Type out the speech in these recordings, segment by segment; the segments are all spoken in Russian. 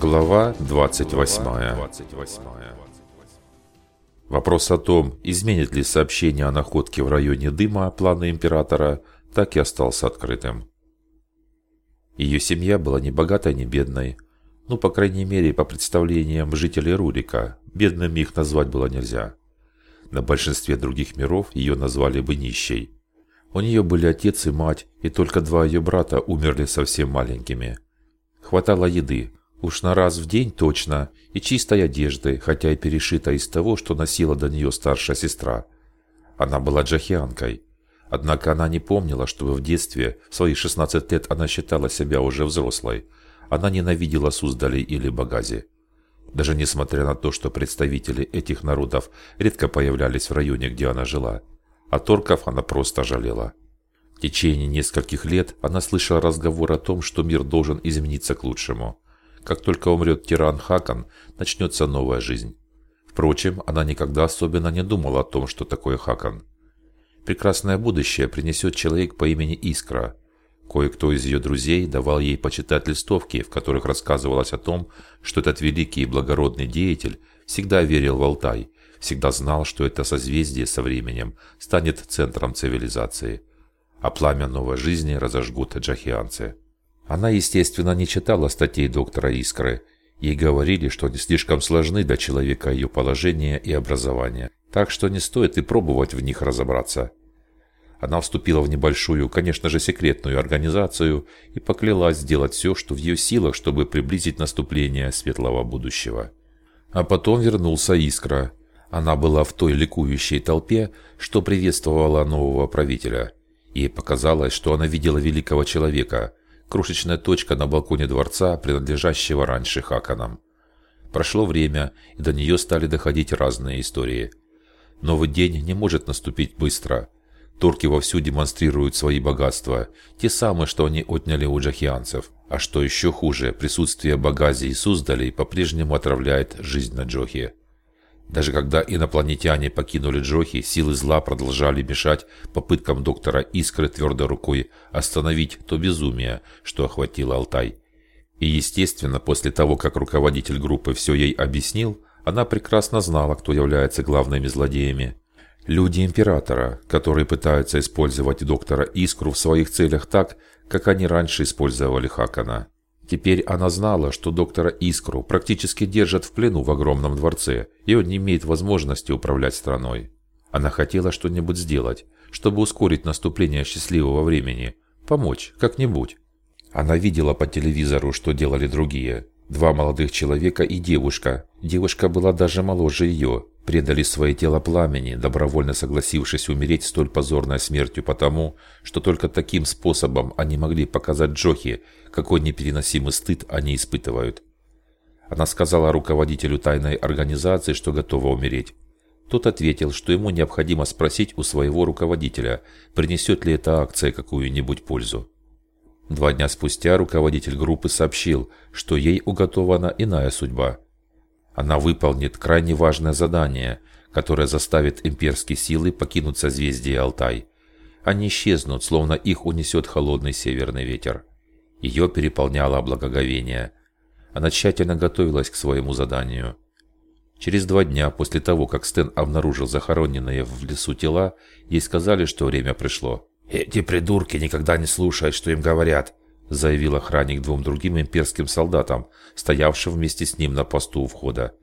Глава 28. Вопрос о том, изменит ли сообщение о находке в районе дыма планы Императора, так и остался открытым. Ее семья была ни богатой, ни бедной. Ну, по крайней мере, по представлениям жителей Рурика, бедным их назвать было нельзя. На большинстве других миров ее назвали бы нищей. У нее были отец и мать, и только два ее брата умерли совсем маленькими. Хватало еды, уж на раз в день точно, и чистой одежды, хотя и перешита из того, что носила до нее старшая сестра. Она была джахианкой. Однако она не помнила, чтобы в детстве, в свои 16 лет, она считала себя уже взрослой. Она ненавидела Суздали или Багази. Даже несмотря на то, что представители этих народов редко появлялись в районе, где она жила. А торков она просто жалела. В течение нескольких лет она слышала разговор о том, что мир должен измениться к лучшему. Как только умрет тиран Хакан, начнется новая жизнь. Впрочем, она никогда особенно не думала о том, что такое Хакан. Прекрасное будущее принесет человек по имени Искра. Кое-кто из ее друзей давал ей почитать листовки, в которых рассказывалось о том, что этот великий и благородный деятель всегда верил в Алтай, всегда знал, что это созвездие со временем станет центром цивилизации – а пламя новой жизни разожгут джахианцы. Она, естественно, не читала статей доктора Искры. Ей говорили, что они слишком сложны для человека ее положения и образования, так что не стоит и пробовать в них разобраться. Она вступила в небольшую, конечно же, секретную организацию и поклялась сделать все, что в ее силах, чтобы приблизить наступление светлого будущего. А потом вернулся Искра. Она была в той ликующей толпе, что приветствовала нового правителя – Ей показалось, что она видела великого человека, крошечная точка на балконе дворца, принадлежащего раньше Хаканам. Прошло время, и до нее стали доходить разные истории. Новый день не может наступить быстро. Турки вовсю демонстрируют свои богатства, те самые, что они отняли у джахианцев. А что еще хуже, присутствие Багази и Суздалей по-прежнему отравляет жизнь на Джохе. Даже когда инопланетяне покинули Джохи, силы зла продолжали мешать попыткам доктора Искры твердой рукой остановить то безумие, что охватило Алтай. И, естественно, после того, как руководитель группы все ей объяснил, она прекрасно знала, кто является главными злодеями. Люди Императора, которые пытаются использовать доктора Искру в своих целях так, как они раньше использовали Хакана. Теперь она знала, что доктора Искру практически держат в плену в огромном дворце, и он не имеет возможности управлять страной. Она хотела что-нибудь сделать, чтобы ускорить наступление счастливого времени, помочь как-нибудь. Она видела по телевизору, что делали другие. Два молодых человека и девушка. Девушка была даже моложе ее. Предали свое тело пламени, добровольно согласившись умереть столь позорной смертью потому, что только таким способом они могли показать Джохи, какой непереносимый стыд они испытывают. Она сказала руководителю тайной организации, что готова умереть. Тот ответил, что ему необходимо спросить у своего руководителя, принесет ли эта акция какую-нибудь пользу. Два дня спустя руководитель группы сообщил, что ей уготована иная судьба. Она выполнит крайне важное задание, которое заставит имперские силы покинуть созвездие Алтай. Они исчезнут, словно их унесет холодный северный ветер. Ее переполняло благоговение. Она тщательно готовилась к своему заданию. Через два дня после того, как Стэн обнаружил захороненные в лесу тела, ей сказали, что время пришло. «Эти придурки никогда не слушают, что им говорят», заявил охранник двум другим имперским солдатам, стоявшим вместе с ним на посту у входа.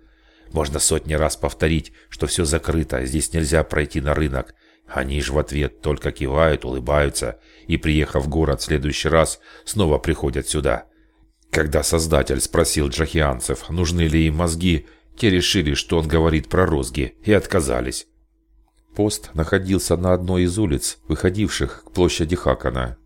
«Можно сотни раз повторить, что все закрыто, здесь нельзя пройти на рынок. Они же в ответ только кивают, улыбаются и, приехав в город в следующий раз, снова приходят сюда. Когда Создатель спросил джахианцев, нужны ли им мозги, те решили, что он говорит про розги, и отказались. Пост находился на одной из улиц, выходивших к площади Хакана.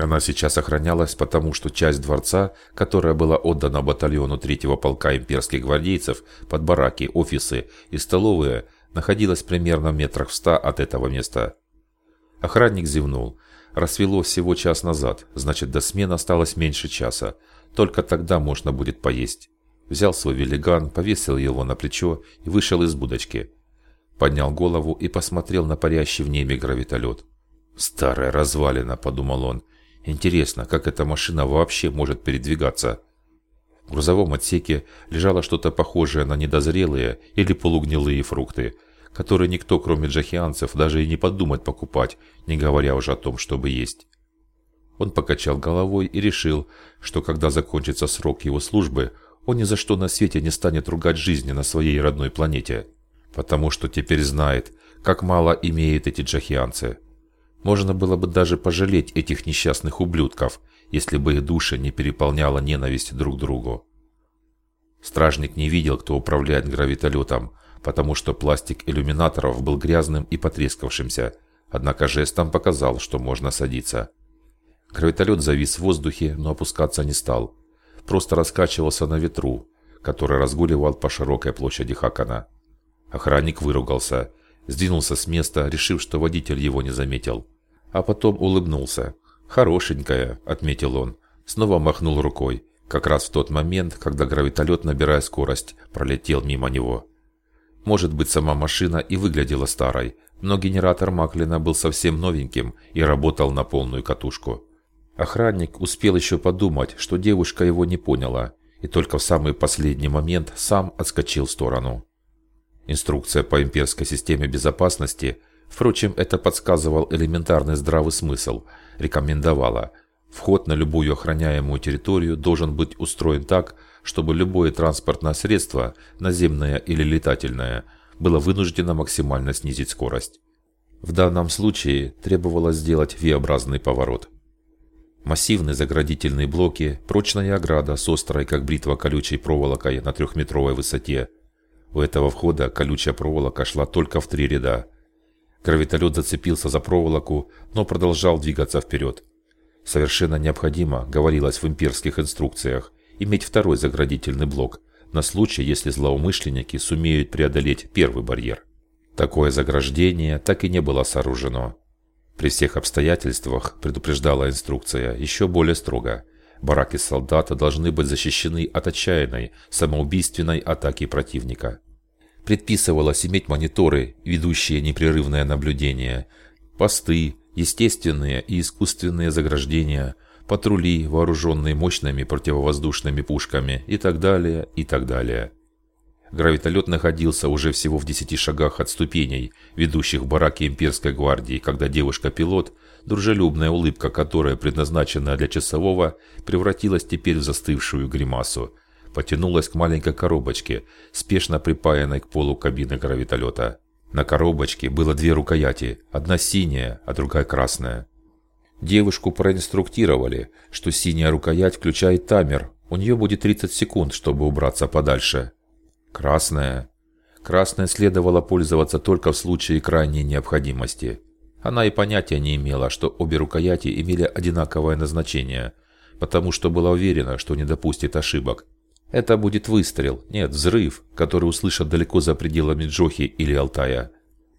Она сейчас охранялась, потому что часть дворца, которая была отдана батальону третьего полка имперских гвардейцев под бараки, офисы и столовые, находилась примерно в метрах в ста от этого места. Охранник зевнул. Рассвело всего час назад, значит до смены осталось меньше часа. Только тогда можно будет поесть. Взял свой велиган, повесил его на плечо и вышел из будочки. Поднял голову и посмотрел на парящий в небе гравитолет. «Старая развалина», — подумал он. «Интересно, как эта машина вообще может передвигаться?» В грузовом отсеке лежало что-то похожее на недозрелые или полугнилые фрукты, которые никто, кроме джахианцев, даже и не подумает покупать, не говоря уже о том, чтобы есть. Он покачал головой и решил, что когда закончится срок его службы, он ни за что на свете не станет ругать жизни на своей родной планете, потому что теперь знает, как мало имеют эти джахианцы. Можно было бы даже пожалеть этих несчастных ублюдков, если бы их души не переполняла ненависть друг к другу. Стражник не видел, кто управляет гравитолетом, потому что пластик иллюминаторов был грязным и потрескавшимся, однако жестом показал, что можно садиться. Гравитолет завис в воздухе, но опускаться не стал. Просто раскачивался на ветру, который разгуливал по широкой площади Хакана. Охранник выругался, сдвинулся с места, решив, что водитель его не заметил. А потом улыбнулся. «Хорошенькая», — отметил он. Снова махнул рукой, как раз в тот момент, когда гравитолет, набирая скорость, пролетел мимо него. Может быть, сама машина и выглядела старой, но генератор Маклина был совсем новеньким и работал на полную катушку. Охранник успел еще подумать, что девушка его не поняла, и только в самый последний момент сам отскочил в сторону. Инструкция по имперской системе безопасности, впрочем, это подсказывал элементарный здравый смысл, рекомендовала. Вход на любую охраняемую территорию должен быть устроен так, чтобы любое транспортное средство, наземное или летательное, было вынуждено максимально снизить скорость. В данном случае требовалось сделать V-образный поворот. Массивные заградительные блоки, прочная ограда с острой, как бритва колючей проволокой на трехметровой высоте – у этого входа колючая проволока шла только в три ряда. Гравитолет зацепился за проволоку, но продолжал двигаться вперед. Совершенно необходимо, говорилось в имперских инструкциях, иметь второй заградительный блок, на случай, если злоумышленники сумеют преодолеть первый барьер. Такое заграждение так и не было сооружено. При всех обстоятельствах, предупреждала инструкция, еще более строго. Бараки солдата должны быть защищены от отчаянной, самоубийственной атаки противника. Предписывалось иметь мониторы, ведущие непрерывное наблюдение, посты, естественные и искусственные заграждения, патрули, вооруженные мощными противовоздушными пушками и так далее, и так далее. Гравитолет находился уже всего в десяти шагах от ступеней, ведущих в бараки имперской гвардии, когда девушка-пилот, дружелюбная улыбка которая предназначена для часового, превратилась теперь в застывшую гримасу. Потянулась к маленькой коробочке, спешно припаянной к полу кабины гравитолета. На коробочке было две рукояти, одна синяя, а другая красная. Девушку проинструктировали, что синяя рукоять включает таймер, у нее будет 30 секунд, чтобы убраться подальше. Красная. Красная следовало пользоваться только в случае крайней необходимости. Она и понятия не имела, что обе рукояти имели одинаковое назначение, потому что была уверена, что не допустит ошибок. Это будет выстрел, нет, взрыв, который услышат далеко за пределами Джохи или Алтая.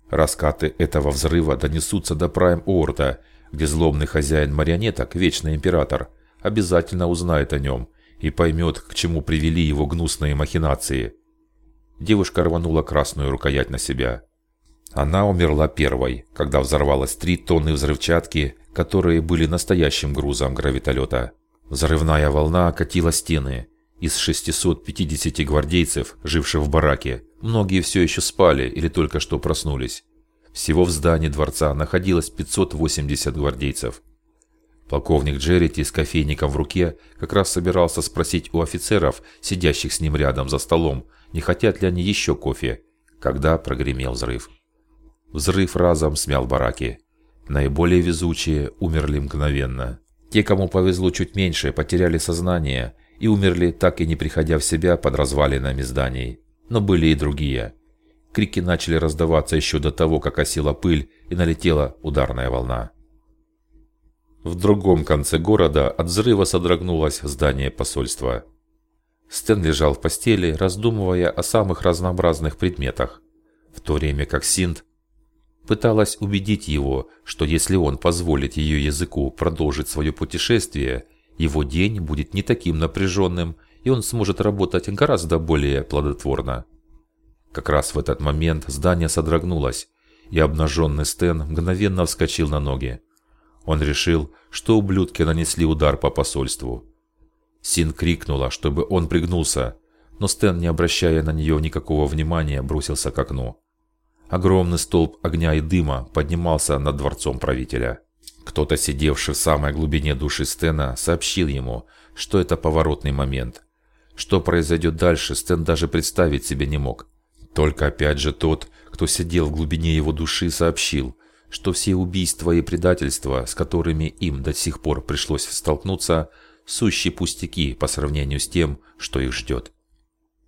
Раскаты этого взрыва донесутся до Прайм-Орда, где злобный хозяин марионеток, Вечный Император, обязательно узнает о нем и поймет, к чему привели его гнусные махинации. Девушка рванула красную рукоять на себя. Она умерла первой, когда взорвалось три тонны взрывчатки, которые были настоящим грузом гравитолета. Взрывная волна окатила стены. Из 650 гвардейцев, живших в бараке, многие все еще спали или только что проснулись. Всего в здании дворца находилось 580 гвардейцев. Полковник Джеррити с кофейником в руке как раз собирался спросить у офицеров, сидящих с ним рядом за столом, не хотят ли они еще кофе, когда прогремел взрыв. Взрыв разом смял бараки. Наиболее везучие умерли мгновенно. Те, кому повезло чуть меньше, потеряли сознание и умерли, так и не приходя в себя под развалинами зданий. Но были и другие. Крики начали раздаваться еще до того, как осела пыль и налетела ударная волна. В другом конце города от взрыва содрогнулось здание посольства. Стэн лежал в постели, раздумывая о самых разнообразных предметах, в то время как Синд пыталась убедить его, что если он позволит ее языку продолжить свое путешествие, его день будет не таким напряженным, и он сможет работать гораздо более плодотворно. Как раз в этот момент здание содрогнулось, и обнаженный Стэн мгновенно вскочил на ноги. Он решил, что ублюдки нанесли удар по посольству. Син крикнула, чтобы он пригнулся, но Стэн, не обращая на нее никакого внимания, бросился к окну. Огромный столб огня и дыма поднимался над дворцом правителя. Кто-то, сидевший в самой глубине души Стена, сообщил ему, что это поворотный момент. Что произойдет дальше, Стэн даже представить себе не мог. Только опять же тот, кто сидел в глубине его души, сообщил, что все убийства и предательства, с которыми им до сих пор пришлось столкнуться, сущие пустяки по сравнению с тем, что их ждет.